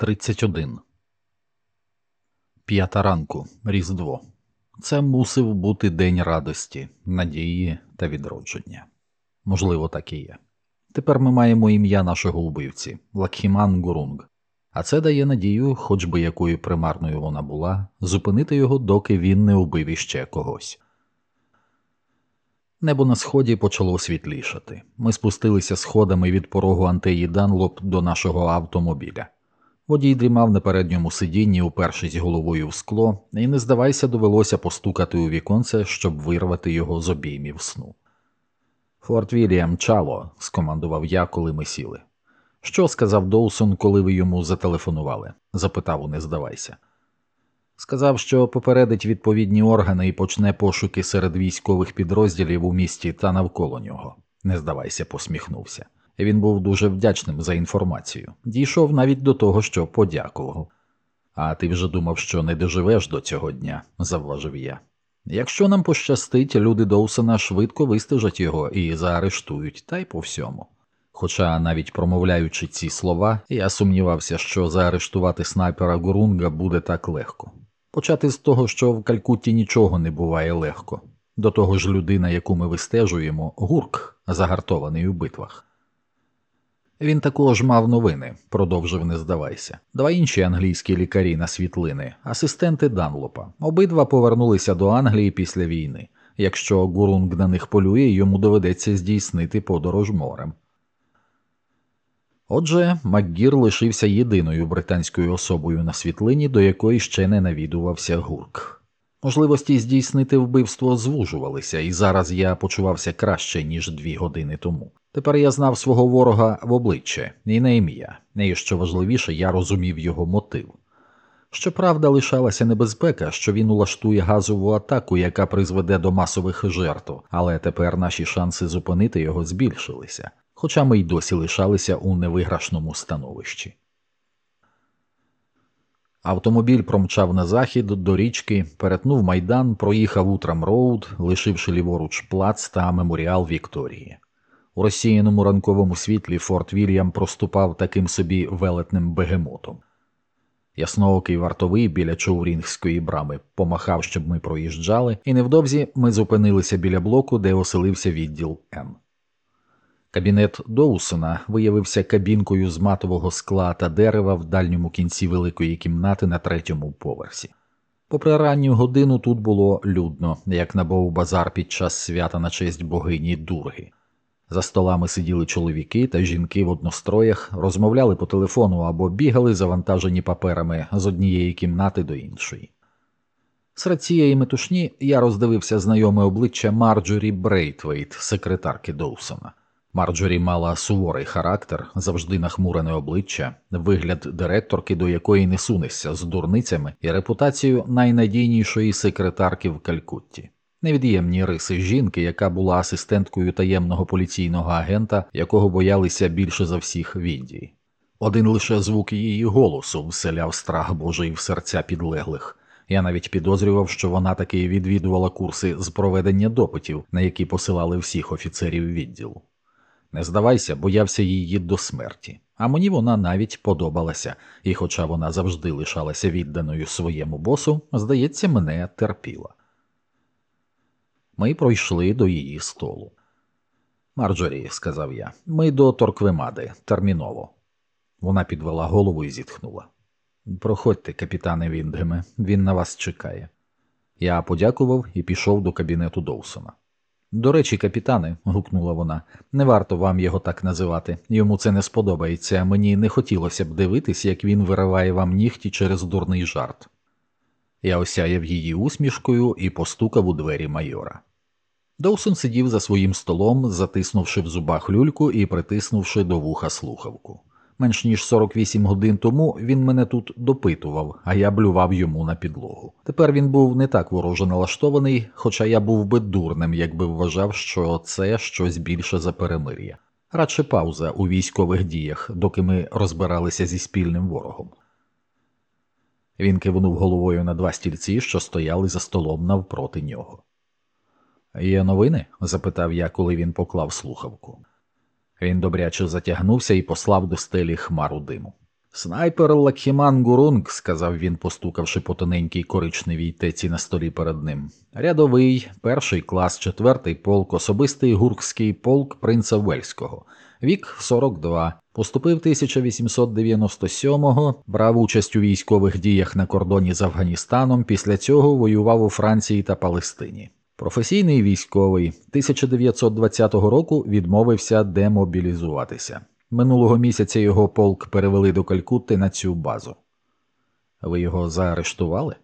31. П'ята ранку Різдво. Це мусив бути день радості, надії та відродження. Можливо, так і є. Тепер ми маємо ім'я нашого убивці Лакхіман Гурунг, а це дає надію, хоч би якою примарною вона була, зупинити його, доки він не убив іще когось. Небо на сході почало світлішати. Ми спустилися сходами від порогу Антеї Данлоп до нашого автомобіля. Водій дрімав на передньому сидінні, упершись головою в скло, і не здавайся, довелося постукати у віконце, щоб вирвати його з обіймів сну. Форт Вільям чало, скомандував я, коли ми сіли. Що сказав Доусон, коли ви йому зателефонували? запитав у не здавайся. Сказав, що попередить відповідні органи і почне пошуки серед військових підрозділів у місті та навколо нього. Не здавайся, посміхнувся. Він був дуже вдячним за інформацію. Дійшов навіть до того, що подякував. А ти вже думав, що не доживеш до цього дня, завважив я. Якщо нам пощастить, люди Доусона швидко вистежать його і заарештують, та й по всьому. Хоча, навіть промовляючи ці слова, я сумнівався, що заарештувати снайпера Гурунга буде так легко. Почати з того, що в Калькутті нічого не буває легко. До того ж, людина, яку ми вистежуємо, гурк, загартований у битвах. Він також мав новини, продовжив не здавайся. Два інші англійські лікарі на світлини, асистенти Данлопа. Обидва повернулися до Англії після війни. Якщо Гурунг на них полює, йому доведеться здійснити подорож морем. Отже, Макгір лишився єдиною британською особою на світлині, до якої ще не навідувався гурк. Можливості здійснити вбивство звужувалися, і зараз я почувався краще, ніж дві години тому. Тепер я знав свого ворога в обличчя і на ім'я, і що важливіше, я розумів його мотив. Щоправда, лишалася небезпека, що він улаштує газову атаку, яка призведе до масових жертв, але тепер наші шанси зупинити його збільшилися, хоча ми й досі лишалися у невиграшному становищі. Автомобіль промчав на захід до річки, перетнув майдан, проїхав утрам роуд, лишивши ліворуч плац та меморіал Вікторії. У розсіяному ранковому світлі Форт Вільям проступав таким собі велетним бегемотом. Ясноокий вартовий біля Чоурінгської брами помахав, щоб ми проїжджали, і невдовзі ми зупинилися біля блоку, де оселився відділ Н. Кабінет Доусона виявився кабінкою з матового скла та дерева в дальньому кінці великої кімнати на третьому поверсі. Попри ранню годину тут було людно, як на базар під час свята на честь богині Дурги. За столами сиділи чоловіки та жінки в одностроях, розмовляли по телефону або бігали, завантажені паперами з однієї кімнати до іншої. Серед цієї метушні я роздивився знайоме обличчя Марджорі Брейтвейт, секретарки Доусона. Марджорі мала суворий характер, завжди нахмурене обличчя, вигляд директорки, до якої не сунешся з дурницями, і репутацію найнадійнішої секретарки в Калькутті. Невід'ємні риси жінки, яка була асистенткою таємного поліційного агента, якого боялися більше за всіх в Індії. Один лише звук її голосу вселяв страх божий в серця підлеглих. Я навіть підозрював, що вона таки відвідувала курси з проведення допитів, на які посилали всіх офіцерів відділу. Не здавайся, боявся її до смерті, а мені вона навіть подобалася, і, хоча вона завжди лишалася відданою своєму босу, здається, мене терпіла. Ми пройшли до її столу. Марджорі, сказав я, ми до Торквемади, терміново. Вона підвела голову і зітхнула. Проходьте, капітане Віндгеме, він на вас чекає. Я подякував і пішов до кабінету Доусона. До речі, капітане, гукнула вона, не варто вам його так називати. Йому це не сподобається, мені не хотілося б дивитись, як він вириває вам нігті через дурний жарт. Я осяяв її усмішкою і постукав у двері майора. Доусон сидів за своїм столом, затиснувши в зубах люльку і притиснувши до вуха слухавку. Менш ніж 48 годин тому він мене тут допитував, а я блював йому на підлогу. Тепер він був не так вороже налаштований, хоча я був би дурним, якби вважав, що це щось більше за перемир'я. Радше пауза у військових діях, доки ми розбиралися зі спільним ворогом. Він кивнув головою на два стільці, що стояли за столом навпроти нього. Є новини? запитав я, коли він поклав слухавку. Він добряче затягнувся і послав до стелі хмару диму. Снайпер Лакхіман Гурунг, сказав він, постукавши по тоненькій коричневій теці на столі перед ним. Рядовий, перший клас, четвертий полк, особистий гуркський полк принца Вельського. Вік 42. Поступив 1897-го, брав участь у військових діях на кордоні з Афганістаном. Після цього воював у Франції та Палестині. Професійний військовий 1920 року відмовився демобілізуватися. Минулого місяця його полк перевели до Калькутти на цю базу. Ви його заарештували?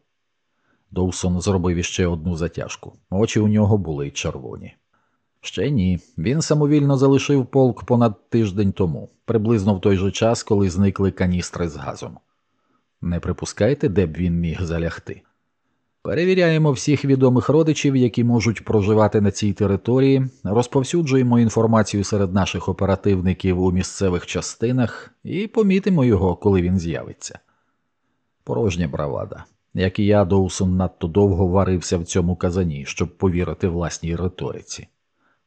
Доусон зробив іще одну затяжку. Очі у нього були червоні. Ще ні. Він самовільно залишив полк понад тиждень тому, приблизно в той же час, коли зникли каністри з газом. Не припускайте, де б він міг залягти. Перевіряємо всіх відомих родичів, які можуть проживати на цій території, розповсюджуємо інформацію серед наших оперативників у місцевих частинах і помітимо його, коли він з'явиться. Порожня бравада. Як і я, Доусон надто довго варився в цьому казані, щоб повірити власній риториці.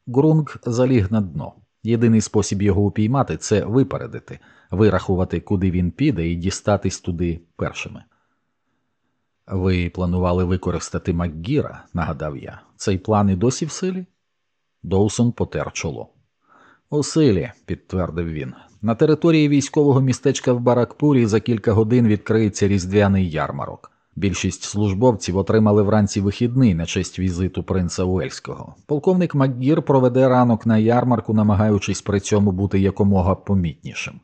Грунг заліг на дно. Єдиний спосіб його упіймати це випередити, вирахувати, куди він піде, і дістатись туди першими. Ви планували використати Макгіра, нагадав я. Цей план і досі в силі? Доусон потер чоло. У силі, підтвердив він. На території військового містечка в Баракпурі за кілька годин відкриється різдвяний ярмарок. Більшість службовців отримали вранці вихідний на честь візиту принца Уельського. Полковник Макгір проведе ранок на ярмарку, намагаючись при цьому бути якомога помітнішим.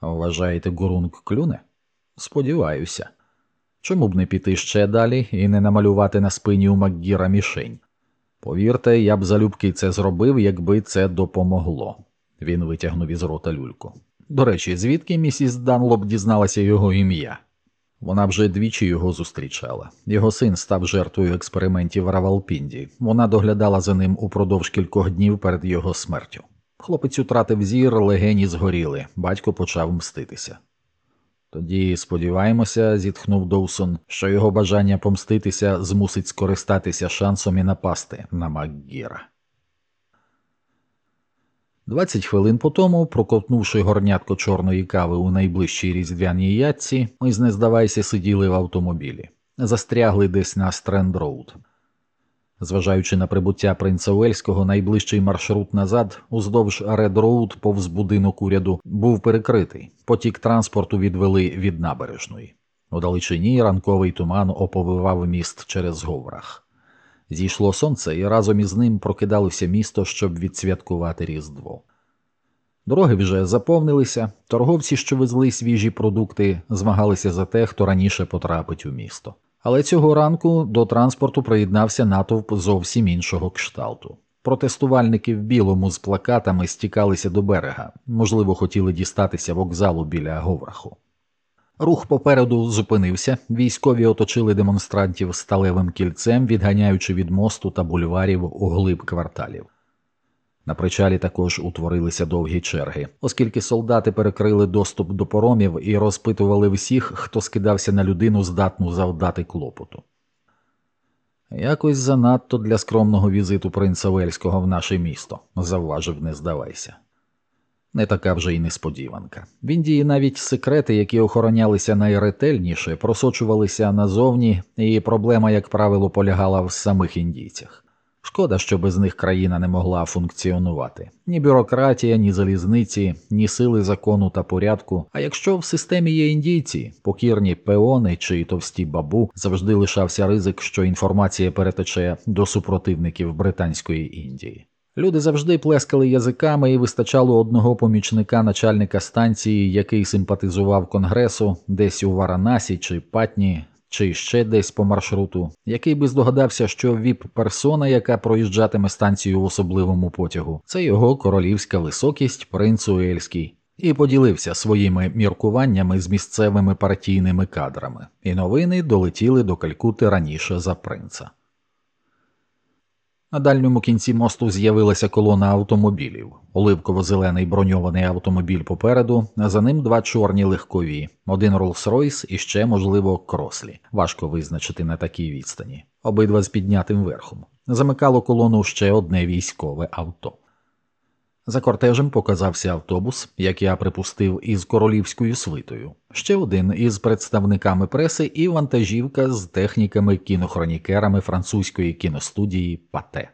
Вважаєте, Гурунг клюне? Сподіваюся. Чому б не піти ще далі і не намалювати на спині у Макгіра мішень? Повірте, я б залюбки це зробив, якби це допомогло. Він витягнув із рота люльку. До речі, звідки місіс Данлоп дізналася його ім'я? Вона вже двічі його зустрічала. Його син став жертвою експериментів Равалпінді. Вона доглядала за ним упродовж кількох днів перед його смертю. Хлопець утратив зір, легені згоріли, батько почав мститися. Тоді сподіваємося, зітхнув Доусон, що його бажання помститися змусить скористатися шансом і напасти на Макгіра. Двадцять хвилин по тому, проковтнувши горнятко чорної кави у найближчій різдвяній ятці, ми з Не здавайся сиділи в автомобілі, застрягли десь на Стренд-Роуд. Зважаючи на прибуття принца Уельського, найближчий маршрут назад, уздовж Ред-Роуд повз будинок уряду, був перекритий. Потік транспорту відвели від набережної. У далечині ранковий туман оповивав міст через Говрах. Зійшло сонце, і разом із ним прокидалося місто, щоб відсвяткувати Різдво. Дороги вже заповнилися, торговці, що везли свіжі продукти, змагалися за те, хто раніше потрапить у місто. Але цього ранку до транспорту приєднався натовп зовсім іншого кшталту. Протестувальники в білому з плакатами стікалися до берега, можливо, хотіли дістатися вокзалу біля Говраху. Рух попереду зупинився, військові оточили демонстрантів сталевим кільцем, відганяючи від мосту та бульварів у глиб кварталів. На причалі також утворилися довгі черги, оскільки солдати перекрили доступ до поромів і розпитували всіх, хто скидався на людину, здатну завдати клопоту. Якось занадто для скромного візиту принца Вельського в наше місто, завважив, не здавайся. Не така вже й несподіванка. В Індії навіть секрети, які охоронялися найретельніше, просочувалися назовні, і проблема, як правило, полягала в самих індійцях. Шкода, що без них країна не могла функціонувати ні бюрократія, ні залізниці, ні сили закону та порядку. А якщо в системі є індійці, покірні пеони чи товсті бабу, завжди лишався ризик, що інформація перетече до супротивників Британської Індії. Люди завжди плескали язиками і вистачало одного помічника начальника станції, який симпатизував конгресу, десь у Варанасі чи Патні, чи ще десь по маршруту, який би здогадався, що віп-персона, яка проїжджатиме станцію в особливому потягу, це його королівська високість, принц Уельський, і поділився своїми міркуваннями з місцевими партійними кадрами, і новини долетіли до Калькути раніше за принца. На дальньому кінці мосту з'явилася колона автомобілів, оливково-зелений броньований автомобіль попереду, а за ним два чорні легкові, один Rolls-Royce і ще, можливо, крослі. Важко визначити на такій відстані, обидва з піднятим верхом. Замикало колону ще одне військове авто. За кортежем показався автобус, як я припустив, із королівською свитою, ще один із представниками преси і вантажівка з техніками кінохронікерами французької кіностудії Пате.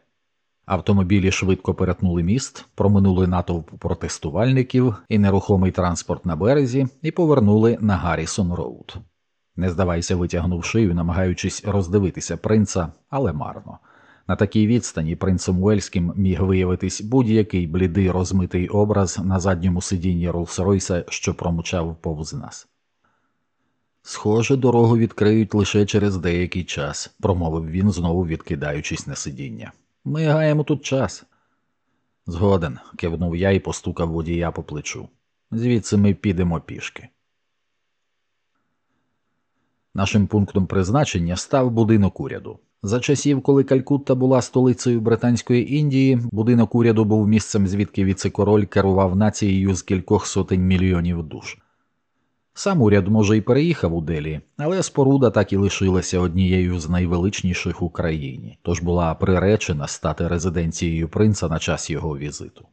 Автомобілі швидко перетнули міст, проминули натовп протестувальників і нерухомий транспорт на березі і повернули на Гаррісон Роуд. Не здавайся витягнув шию, намагаючись роздивитися принца, але марно. На такій відстані принцем Уельським міг виявитись будь-який блідий розмитий образ на задньому сидінні Роллс-Ройса, що промучав повз нас. Схоже, дорогу відкриють лише через деякий час, промовив він, знову відкидаючись на сидіння. Ми гаємо тут час. Згоден, кивнув я і постукав водія по плечу. Звідси ми підемо пішки. Нашим пунктом призначення став будинок уряду. За часів, коли Калькутта була столицею Британської Індії, будинок уряду був місцем, звідки віце-король керував нацією з кількох сотень мільйонів душ. Сам уряд, може, і переїхав у Делі, але споруда так і лишилася однією з найвеличніших у країні, тож була приречена стати резиденцією принца на час його візиту.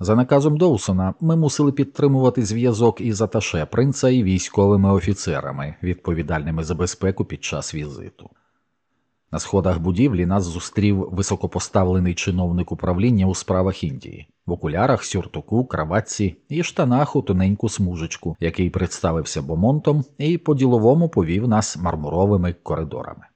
За наказом Доусона ми мусили підтримувати зв'язок із аташе принца і військовими офіцерами, відповідальними за безпеку під час візиту. На сходах будівлі нас зустрів високопоставлений чиновник управління у справах Індії в окулярах, сюртуку, краватці і штанах у тоненьку смужечку, який представився бомонтом і по-діловому повів нас мармуровими коридорами.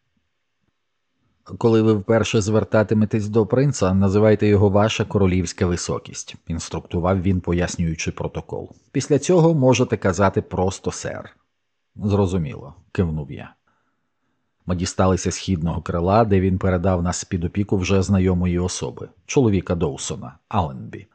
Коли ви вперше звертатиметесь до принца, називайте його ваша королівська високість, інструктував він, пояснюючи протокол. Після цього можете казати просто сер. Зрозуміло, кивнув я. Ми дісталися східного крила, де він передав нас під опіку вже знайомої особи, чоловіка Доусона, Алленбі.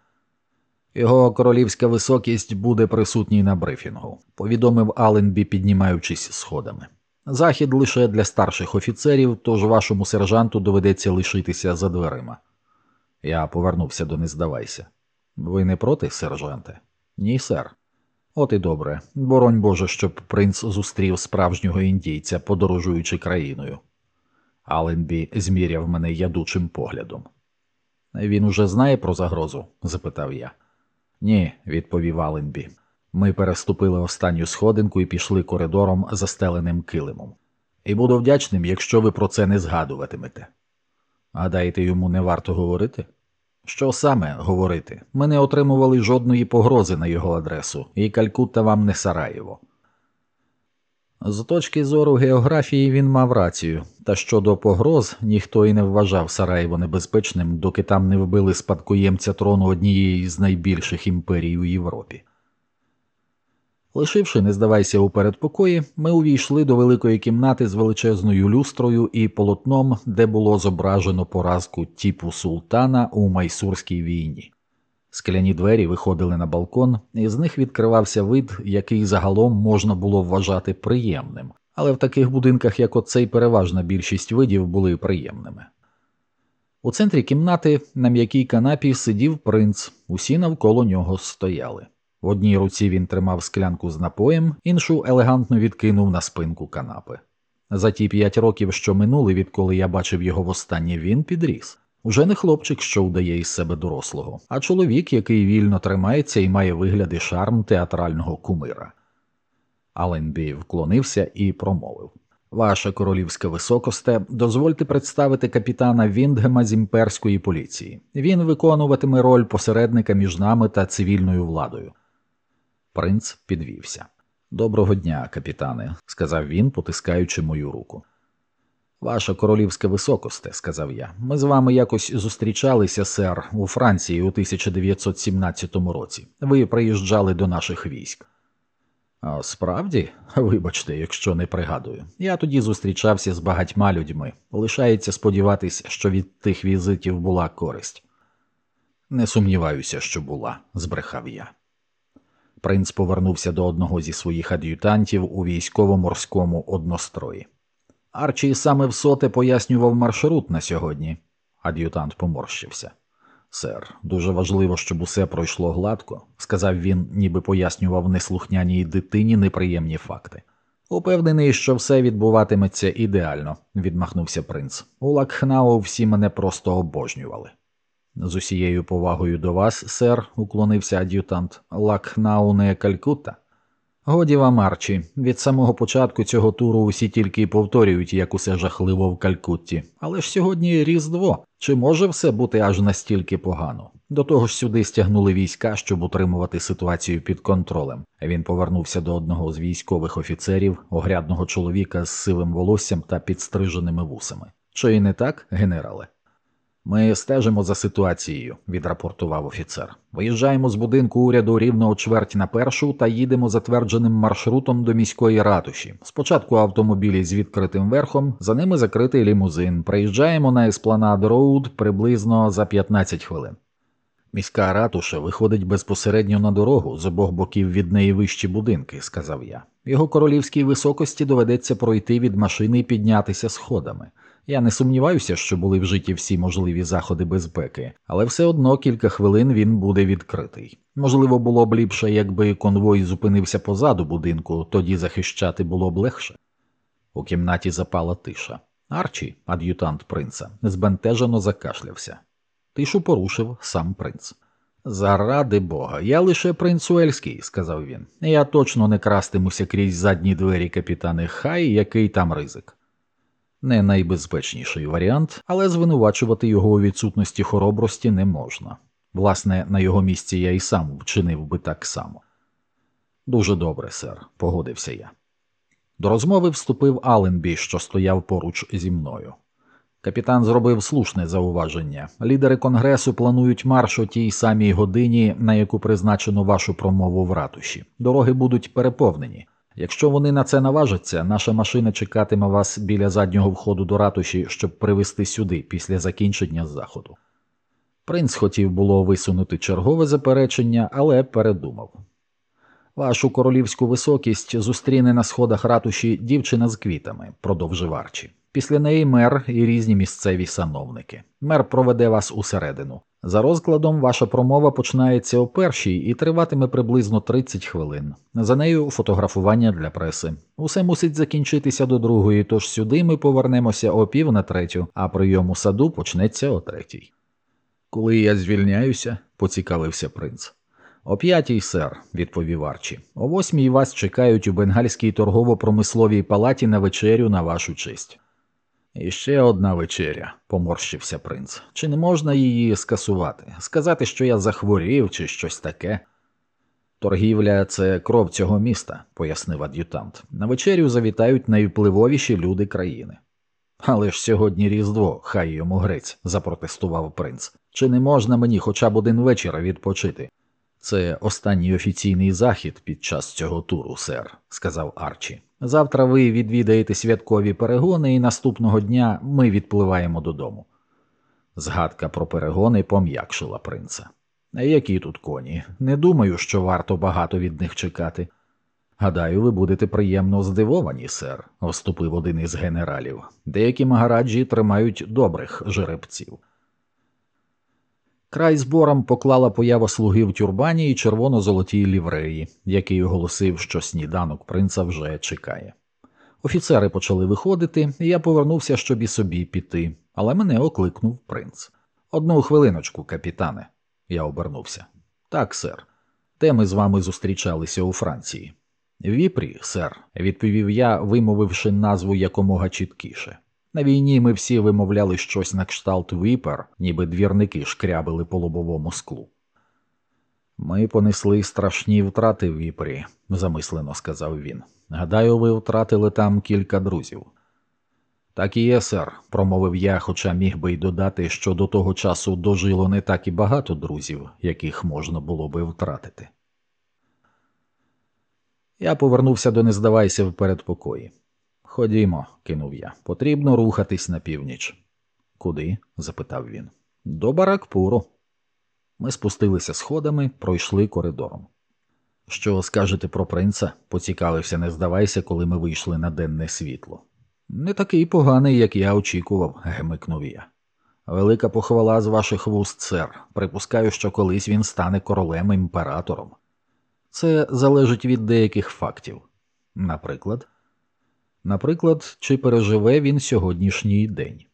Його королівська високість буде присутній на брифінгу, повідомив Алленбі, піднімаючись сходами. Захід лише для старших офіцерів, тож вашому сержанту доведеться лишитися за дверима. Я повернувся до нездавайся. Ви не проти, сержанте? Ні, сер. От і добре, боронь Боже, щоб принц зустрів справжнього індійця, подорожуючи країною. Аленбі зміряв мене ядучим поглядом. Він уже знає про загрозу? запитав я. Ні, відповів Аленбі. Ми переступили останню сходинку і пішли коридором, застеленим килимом. І буду вдячним, якщо ви про це не згадуватимете. Гадаєте, йому не варто говорити? Що саме говорити? Ми не отримували жодної погрози на його адресу, і Калькутта вам не Сараєво. З точки зору географії він мав рацію, та щодо погроз ніхто і не вважав Сараєво небезпечним, доки там не вбили спадкоємця трону однієї з найбільших імперій у Європі. Лишивши, не здавайся у передпокої, ми увійшли до великої кімнати з величезною люстрою і полотном, де було зображено поразку типу султана у майсурській війні. Скляні двері виходили на балкон, і з них відкривався вид, який загалом можна було вважати приємним, але в таких будинках, як оцей, переважна більшість видів були приємними. У центрі кімнати на м'якій канапі сидів принц, усі навколо нього стояли. В одній руці він тримав склянку з напоєм, іншу елегантно відкинув на спинку канапи. За ті п'ять років, що минули, відколи я бачив його востаннє, він підріс. Уже не хлопчик, що вдає із себе дорослого, а чоловік, який вільно тримається і має вигляди шарм театрального кумира. Аленбі вклонився і промовив Ваша королівська високосте, дозвольте представити капітана Віндгема з імперської поліції. Він виконуватиме роль посередника між нами та цивільною владою. Принц підвівся. Доброго дня, капітане, сказав він, потискаючи мою руку. Ваша королівська високосте, сказав я. Ми з вами якось зустрічалися, сер, у Франції у 1917 році. Ви приїжджали до наших військ. А Справді, вибачте, якщо не пригадую, я тоді зустрічався з багатьма людьми. Лишається сподіватися, що від тих візитів була користь. Не сумніваюся, що була, збрехав я. Принц повернувся до одного зі своїх ад'ютантів у військово-морському однострої. Арчі саме в соте пояснював маршрут на сьогодні. Ад'ютант поморщився. Сер, дуже важливо, щоб усе пройшло гладко, сказав він, ніби пояснював неслухняній дитині неприємні факти. Упевнений, що все відбуватиметься ідеально, відмахнувся принц. У Лакхнау всі мене просто обожнювали. З усією повагою до вас, сер, уклонився ад'ютант, Лакнау не Калькутта. Годі вам, Арчі, від самого початку цього туру усі тільки повторюють, як усе жахливо в Калькутті. Але ж сьогодні Різдво. Чи може все бути аж настільки погано? До того ж сюди стягнули війська, щоб утримувати ситуацію під контролем. Він повернувся до одного з військових офіцерів, огрядного чоловіка з сивим волоссям та підстриженими вусами. Чи і не так, генерале? Ми стежимо за ситуацією, відрапортував офіцер. Виїжджаємо з будинку уряду рівно о чверть на першу та їдемо затвердженим маршрутом до міської ратуші. Спочатку автомобілі з відкритим верхом, за ними закритий лімузин. Приїжджаємо на Еспланад Роуд приблизно за 15 хвилин. Міська ратуша виходить безпосередньо на дорогу з обох боків від неї вищі будинки, сказав я. Його королівській високості доведеться пройти від машини і піднятися сходами. Я не сумніваюся, що були вжиті всі можливі заходи безпеки, але все одно кілька хвилин він буде відкритий. Можливо, було б ліпше, якби конвой зупинився позаду будинку, тоді захищати було б легше. У кімнаті запала тиша. Арчі, ад'ютант принца, збентежено закашлявся. Тишу порушив сам принц. Заради бога, я лише принц Уельський, сказав він. Я точно не крастимуся крізь задні двері капітани Хай, який там ризик. Не найбезпечніший варіант, але звинувачувати його у відсутності хоробрості не можна. Власне, на його місці я і сам вчинив би так само. Дуже добре, сер, погодився я. До розмови вступив Аленбі, що стояв поруч зі мною. Капітан зробив слушне зауваження. Лідери конгресу планують марш о тій самій годині, на яку призначено вашу промову в ратуші. Дороги будуть переповнені. Якщо вони на це наважаться, наша машина чекатиме вас біля заднього входу до ратуші, щоб привезти сюди після закінчення заходу. Принц хотів було висунути чергове заперечення, але передумав. Вашу королівську високість зустріне на сходах ратуші дівчина з квітами, продовжив Арчі. Після неї мер і різні місцеві сановники. Мер проведе вас усередину. За розкладом, ваша промова починається о першій і триватиме приблизно 30 хвилин. За нею фотографування для преси. Усе мусить закінчитися до другої, тож сюди ми повернемося о пів на третю, а прийом у саду почнеться о третій. Коли я звільняюся, поцікавився принц. О п'ятій, сер, відповів Арчі. О восьмій вас чекають у бенгальській торгово-промисловій палаті на вечерю на вашу честь. І ще одна вечеря, поморщився принц. Чи не можна її скасувати? Сказати, що я захворів, чи щось таке? Торгівля це кров цього міста, пояснив ад'ютант. На вечерю завітають найвпливовіші люди країни. Але ж сьогодні Різдво, хай йому грець, запротестував принц. Чи не можна мені хоча б один вечір відпочити? Це останній офіційний захід під час цього туру, сер, сказав Арчі. Завтра ви відвідаєте святкові перегони, і наступного дня ми відпливаємо додому. Згадка про перегони пом'якшила принца. Які тут коні? Не думаю, що варто багато від них чекати. Гадаю, ви будете приємно здивовані, сер, вступив один із генералів. Деякі магараджі тримають добрих жеребців. Край збором поклала поява слуги в тюрбані і червоно-золотій лівреї, який оголосив, що сніданок принца вже чекає. Офіцери почали виходити, і я повернувся, щоб і собі піти, але мене окликнув принц. Одну хвилиночку, капітане. Я обернувся. Так, сер. Те ми з вами зустрічалися у Франції. Віпрі, сер, відповів я, вимовивши назву якомога чіткіше. На війні ми всі вимовляли щось на кшталт віпер, ніби двірники шкрябили по лобовому склу. Ми понесли страшні втрати в віпрі, замислено сказав він. Гадаю, ви втратили там кілька друзів. Так і є, сер, промовив я, хоча міг би й додати, що до того часу дожило не так і багато друзів, яких можна було би втратити. Я повернувся до не здавайся в передпокої. Ходімо, кинув я. Потрібно рухатись на північ. Куди? запитав він. До Баракпуру. Ми спустилися сходами, пройшли коридором. Що скажете про принца? поцікавився, не здавайся, коли ми вийшли на денне світло. Не такий поганий, як я очікував, гмикнув я. Велика похвала з ваших вуст, сер. Припускаю, що колись він стане королем імператором. Це залежить від деяких фактів. Наприклад, Наприклад, чи переживе він сьогоднішній день.